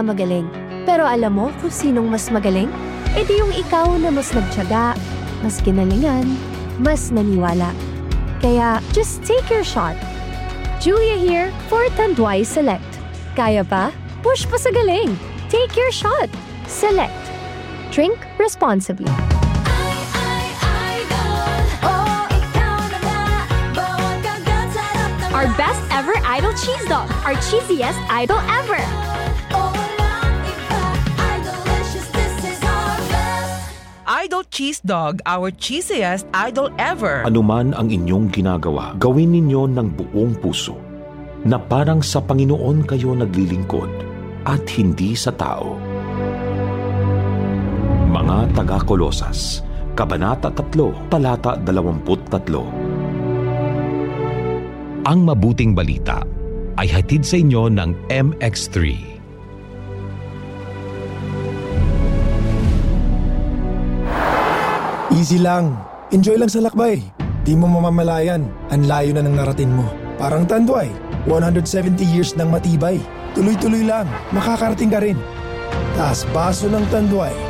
Nagmamagaling. Pero alam mo kung sinong mas magaling? E di yung ikaw na mas nagtyaga, mas kinalingan, mas naniwala. Kaya, just take your shot. Julia here for Tanduay Select. Kaya pa? Push pa sa galing. Take your shot. Select. Drink responsibly. Our best ever idol cheese dog. Our cheesiest idol ever. Idol Cheese Dog, our cheesiest idol ever. Anuman ang inyong ginagawa, gawin ninyo ng buong puso na parang sa Panginoon kayo naglilingkod at hindi sa tao. Mga taga-Kolosas, Kabanata 3, Talata 23 Ang mabuting balita ay hatid sa inyo ng MX3. Easy lang. Enjoy lang sa lakbay. Di mo mamamalayan. Ang layo na ng narating mo. Parang Tanduay. 170 years ng matibay. Tuloy-tuloy lang. Makakarating ka rin. Taas baso ng Tanduay.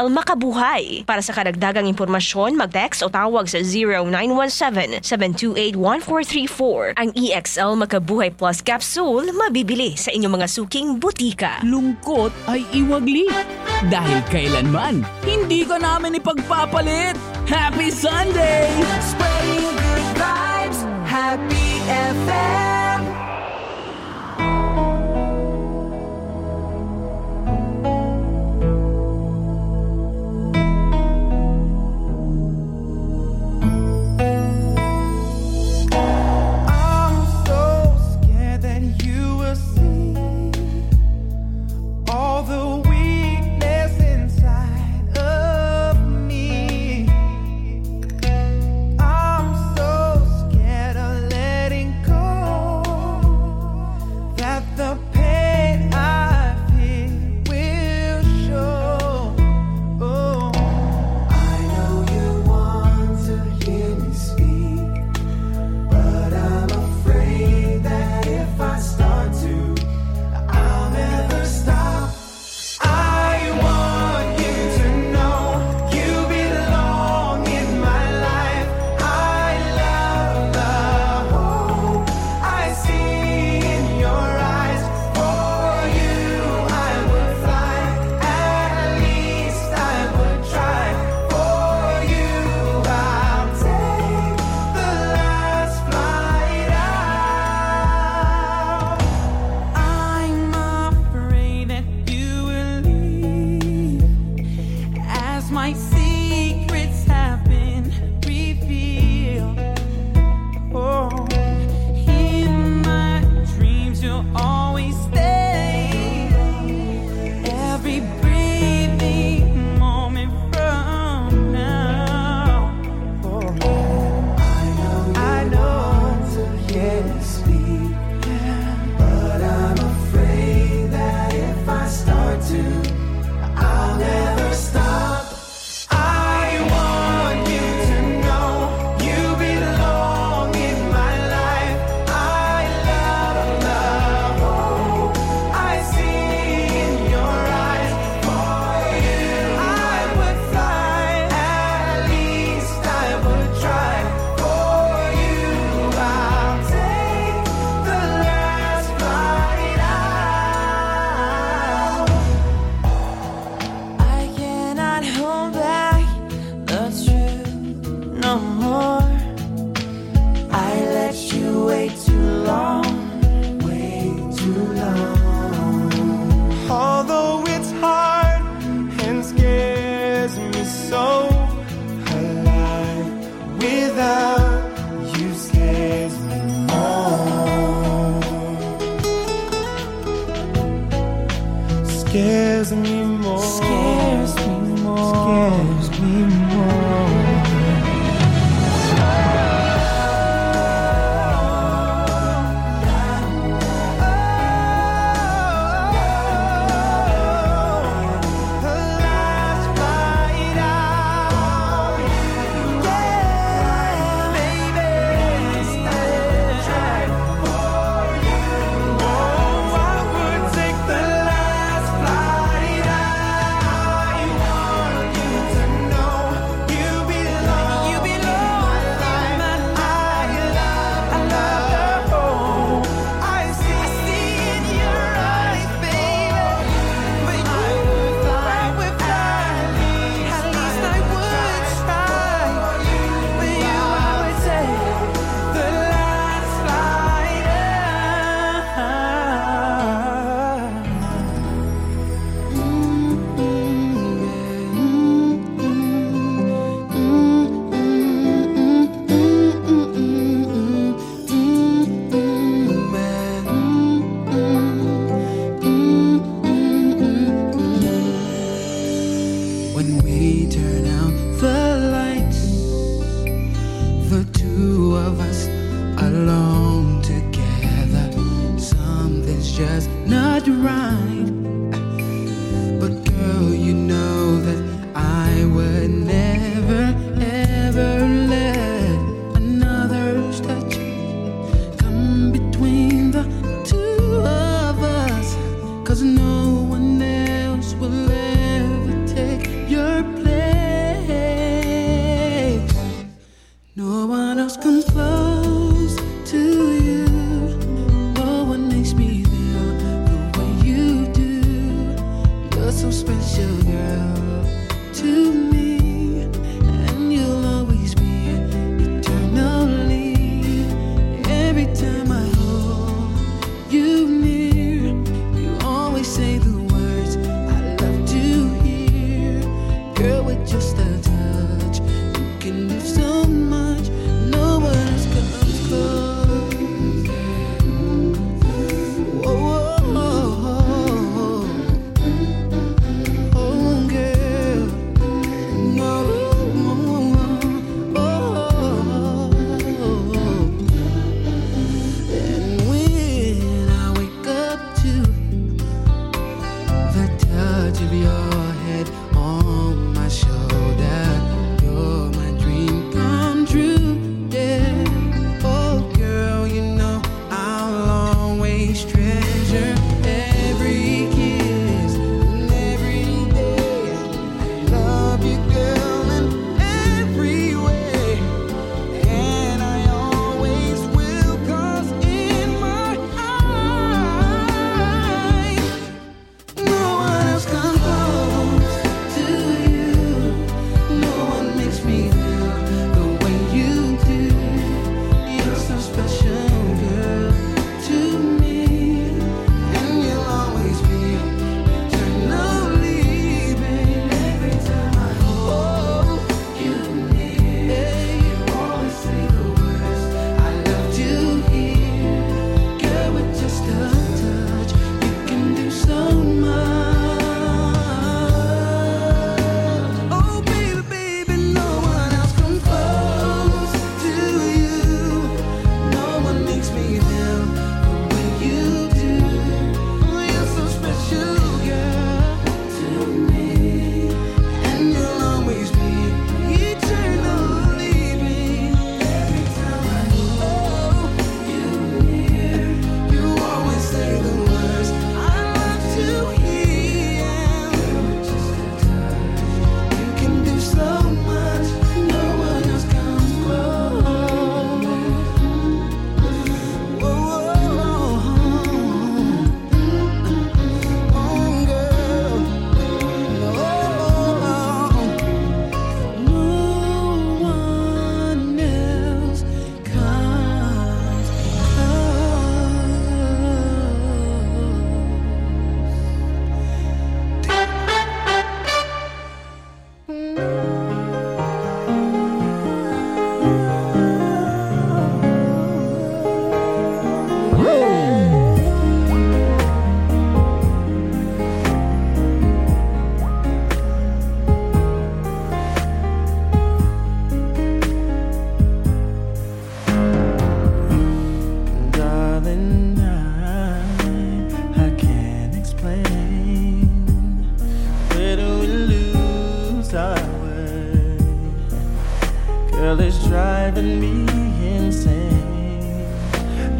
Makabuhay. Para sa karagdagang impormasyon, mag-text o tawag sa 0917-728-1434. Ang EXL Makabuhay Plus Capsule mabibili sa inyong mga suking butika. Lungkot ay iwagli. Dahil kailanman, hindi ka namin ipagpapalit. Happy Sunday! Spreading good vibes, Happy FM.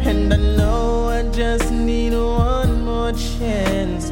And I know I just need one more chance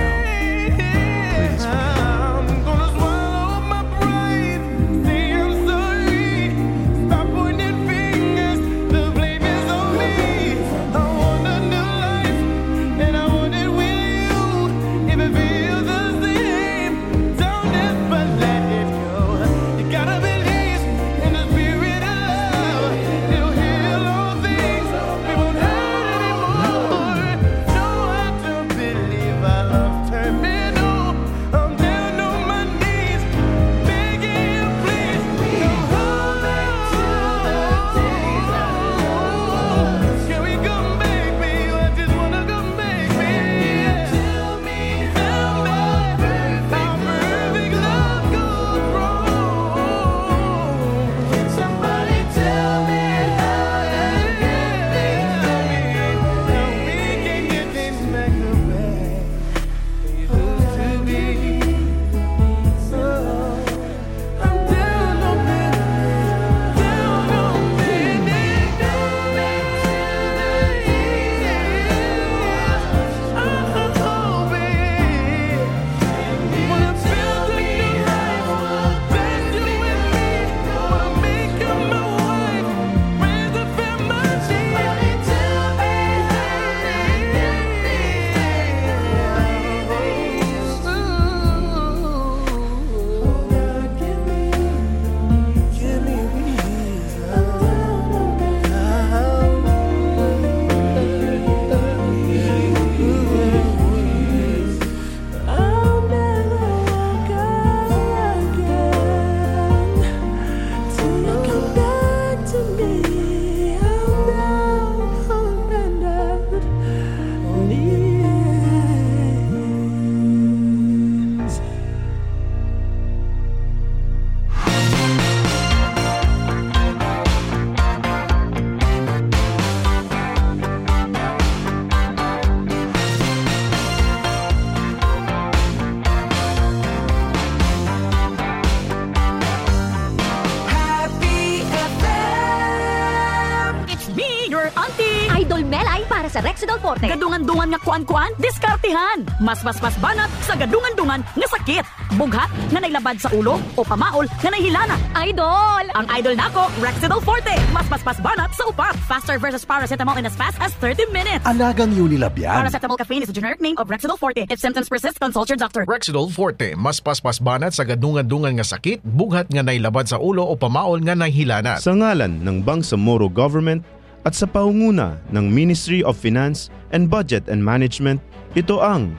Sa Rexidol Forte. Gadungan-dungan nga kuan-kuan, diskartihan. Mas mas mas banat sa gadungan-dungan nga sakit. Bughat nga nailabad sa ulo o pamaol nga nahilana. Idol! Ang idol nako, Rexidol Forte. Mas mas mas banat sa upat. Faster versus paracetamol in as fast as 30 minutes. Alagang Unilab yan. Paracetamol caffeine is a generic name of Rexidol Forte. If symptoms persist, consult your doctor. Rexidol Forte, mas paspas banat sa gadungan-dungan nga sakit, bughat nga nailabad sa ulo o pamaol nga nahilana. Sa ngalan ng Bangsamoro Government at sa paunguna ng Ministry of Finance and Budget and Management, ito ang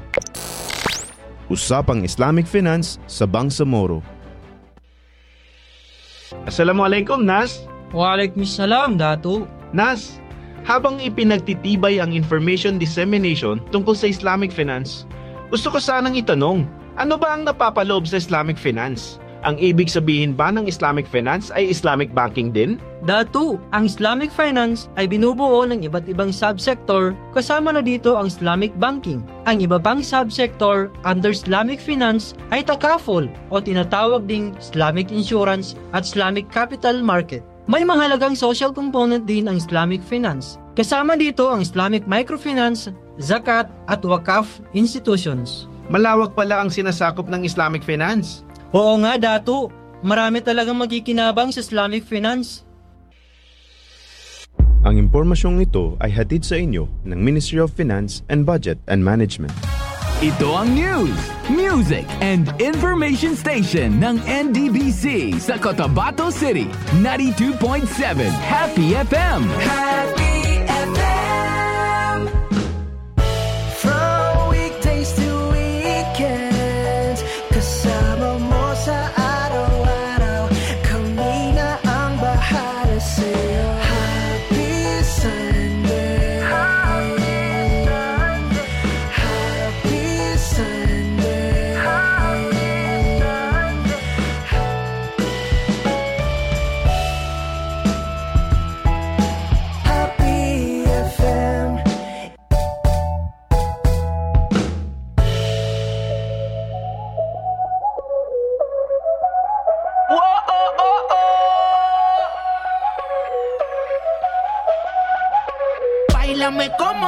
Usapang Islamic Finance sa Bangsamoro. Assalamualaikum, Nas. Waalaikumsalam, Datu. Nas, habang ipinagtitibay ang information dissemination tungkol sa Islamic finance, gusto ko sanang itanong, ano ba ang napapaloob sa Islamic finance? Ang ibig sabihin ba ng Islamic finance ay Islamic banking din? Datu, ang Islamic finance ay binubuo ng iba't ibang subsector kasama na dito ang Islamic banking. Ang iba pang subsector under Islamic finance ay takaful o tinatawag ding Islamic insurance at Islamic capital market. May mahalagang social component din ang Islamic finance. Kasama dito ang Islamic microfinance, zakat at wakaf institutions. Malawak pala ang sinasakop ng Islamic finance. Oo nga, Datu. Marami talagang magkikinabang sa Islamic finance. Ang impormasyong ito ay hatid sa inyo ng Ministry of Finance and Budget and Management. Ito ang news, music, and information station ng NDBC sa Cotabato City. 92.7 Happy FM. Happy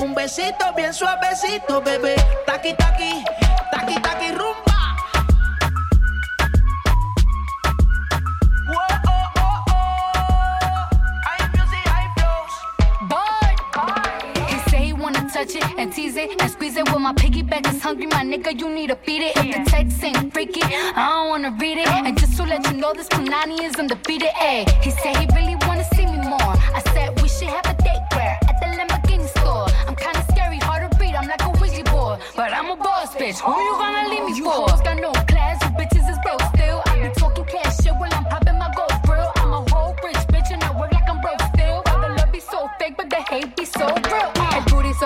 un besito bien suavecito, bebé. Taqui taqui, taqui taqui rumba. Whoa, oh, oh, oh. And tease it and squeeze it. When my piggyback is hungry, my nigga, you need to feed it. If the text ain't freaky, I don't wanna read it. And just to let you know, this Punani is undefeated. Ayy, he said he really wanna see me more. I said we should have a date where at the Lamborghini I'm like a Ouija board, but I'm a boss bitch. Who you gonna leave me for? Hoes got no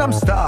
I'm stuck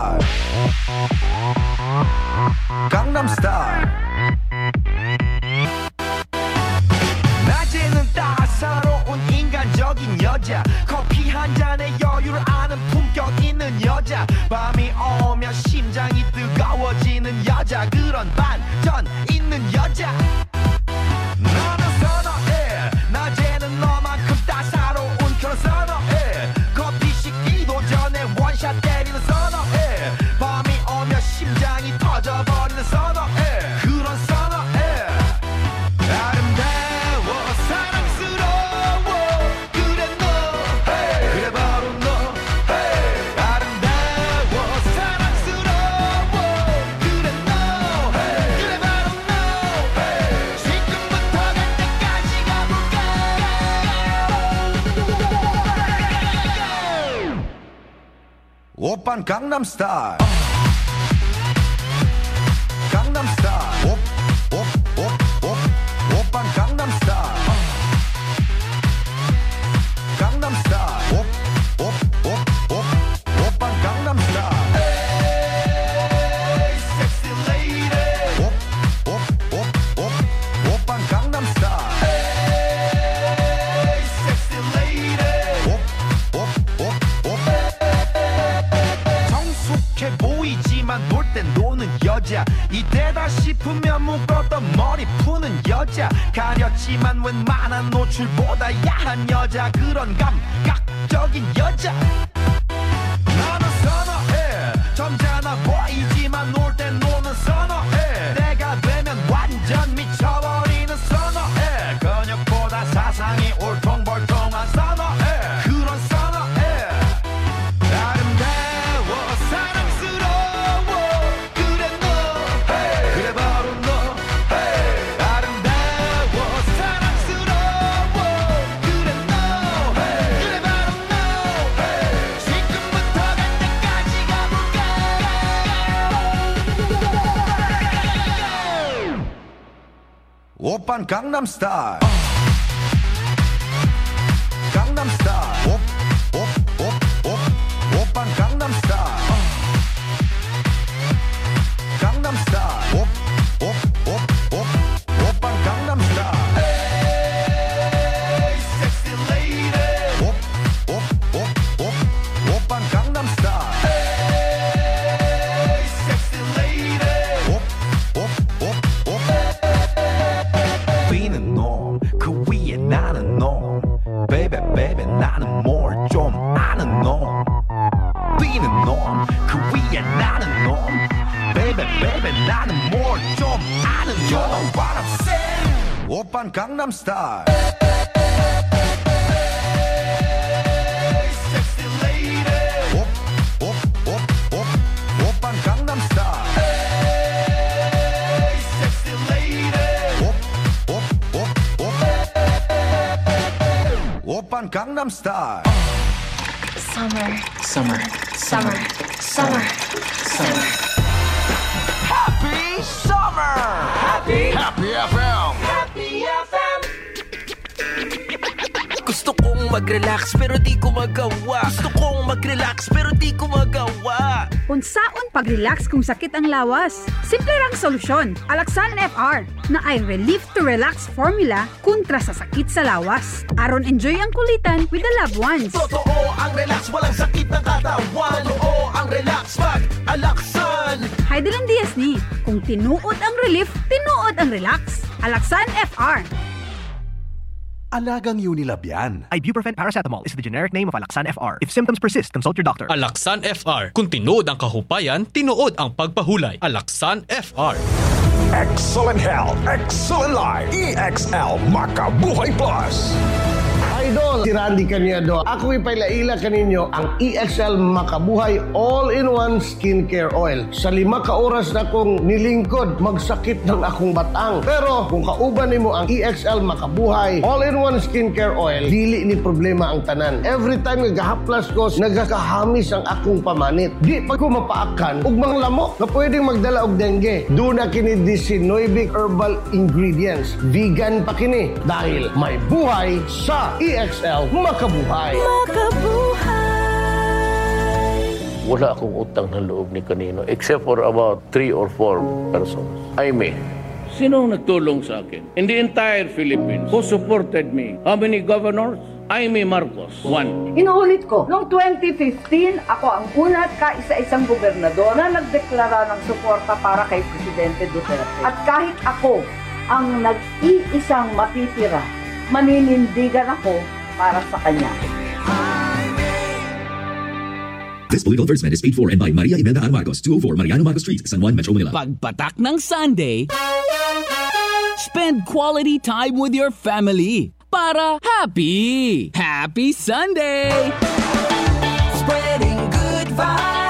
Gangnam Style. 오빤 강남스타일 강남스타일 Gangnam Style. Oppan Gangnam Style. Summer. Summer. Summer. Summer. Summer. Mag-relax pero di ko magawa Gusto kong mag-relax pero di ko magawa Unsaon pag-relax kung sakit ang lawas? Simple rang solusyon. Alaksan FR na ay relief to relax formula kontra sa sakit sa lawas. Aron enjoy ang kulitan with the loved ones. Totoo ang relax, walang sakit ng katawan Totoo ang relax, pag alaksan Heidelan Diaz ni, kung tinuod ang relief, tinuod ang relax. Alaksan FR. Alagang Unilab yan. Ibuprofen paracetamol is the generic name of Alaxan FR. If symptoms persist, consult your doctor. Alaksan FR. Kung tinuod ang kahupayan, tinuod ang pagpahulay. Alaksan FR. Excellent health, excellent life. EXL Makabuhay Plus. Idol, si Randy Canedo. Ako ipailaila kaninyo ang EXL Makabuhay All-in-One Skincare Oil. Sa lima ka oras na kong nilingkod, magsakit ng akong batang. Pero kung kauban nimo ang EXL Makabuhay All-in-One Skincare Oil, dili ni problema ang tanan. Every time nagahaplas ko, nagakahamis ang akong pamanit. Di pa ko mapaakan ug mga lamok na pwedeng magdala og dengue. Duna kini 19 herbal ingredients. Vegan pa kini dahil may buhay sa EXL Makabuhay. Wala akong utang ng loob ni kanino except for about three or four persons. I may. Sino ang nagtulong sa akin? In the entire Philippines, who supported me? How many governors? Jaime Marcos, one. Inuulit ko, noong 2015, ako ang una at kaisa-isang gobernador na nagdeklara ng suporta para kay Presidente Duterte. At kahit ako ang nag-iisang matitira, maninindigan ako para sa kanya. This political advertisement is paid for and by Maria Imelda R. Marcos, 204 Mariano Marcos Street, San Juan, Metro Manila. Pagpatak ng Sunday, spend quality time with your family para happy, happy Sunday! Spreading good vibes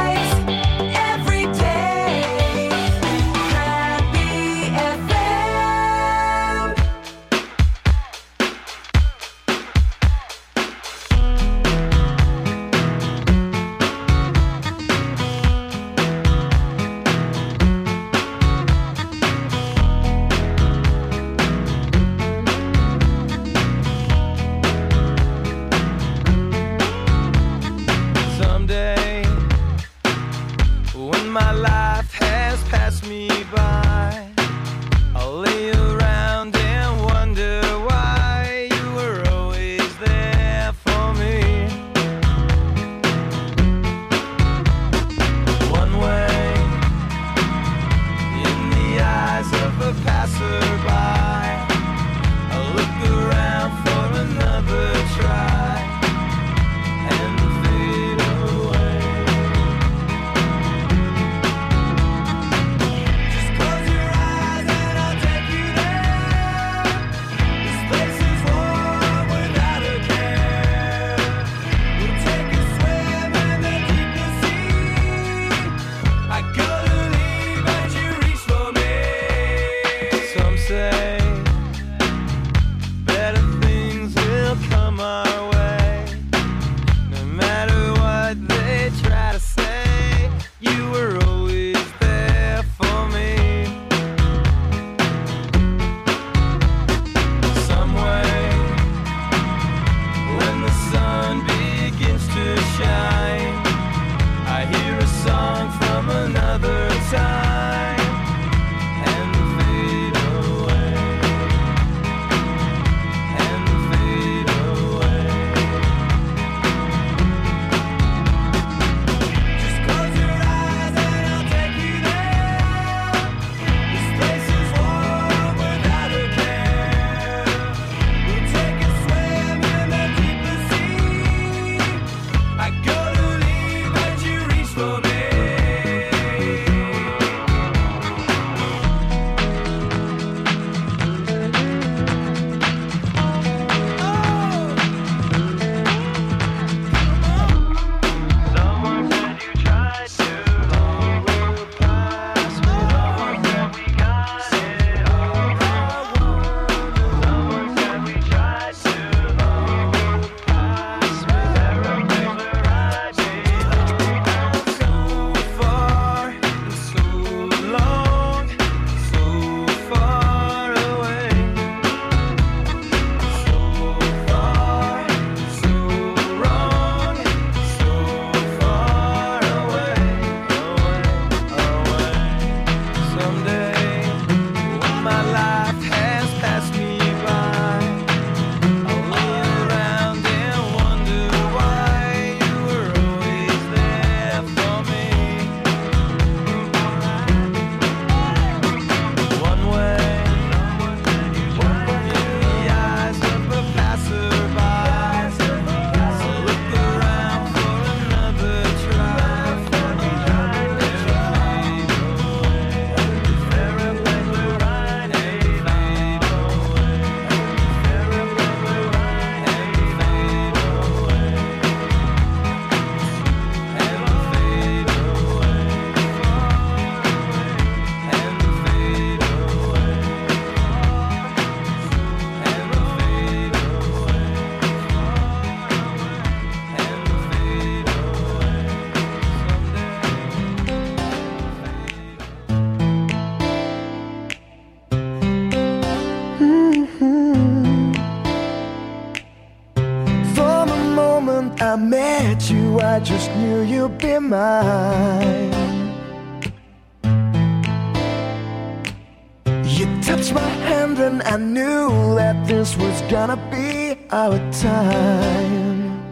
just knew you'd be mine. You touched my hand and I knew that this was gonna be our time.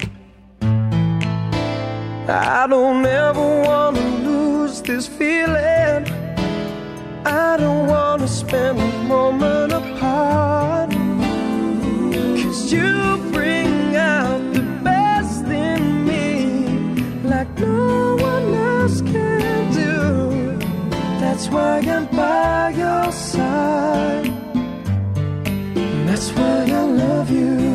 I don't ever wanna lose this feeling. I don't wanna spend a moment. you.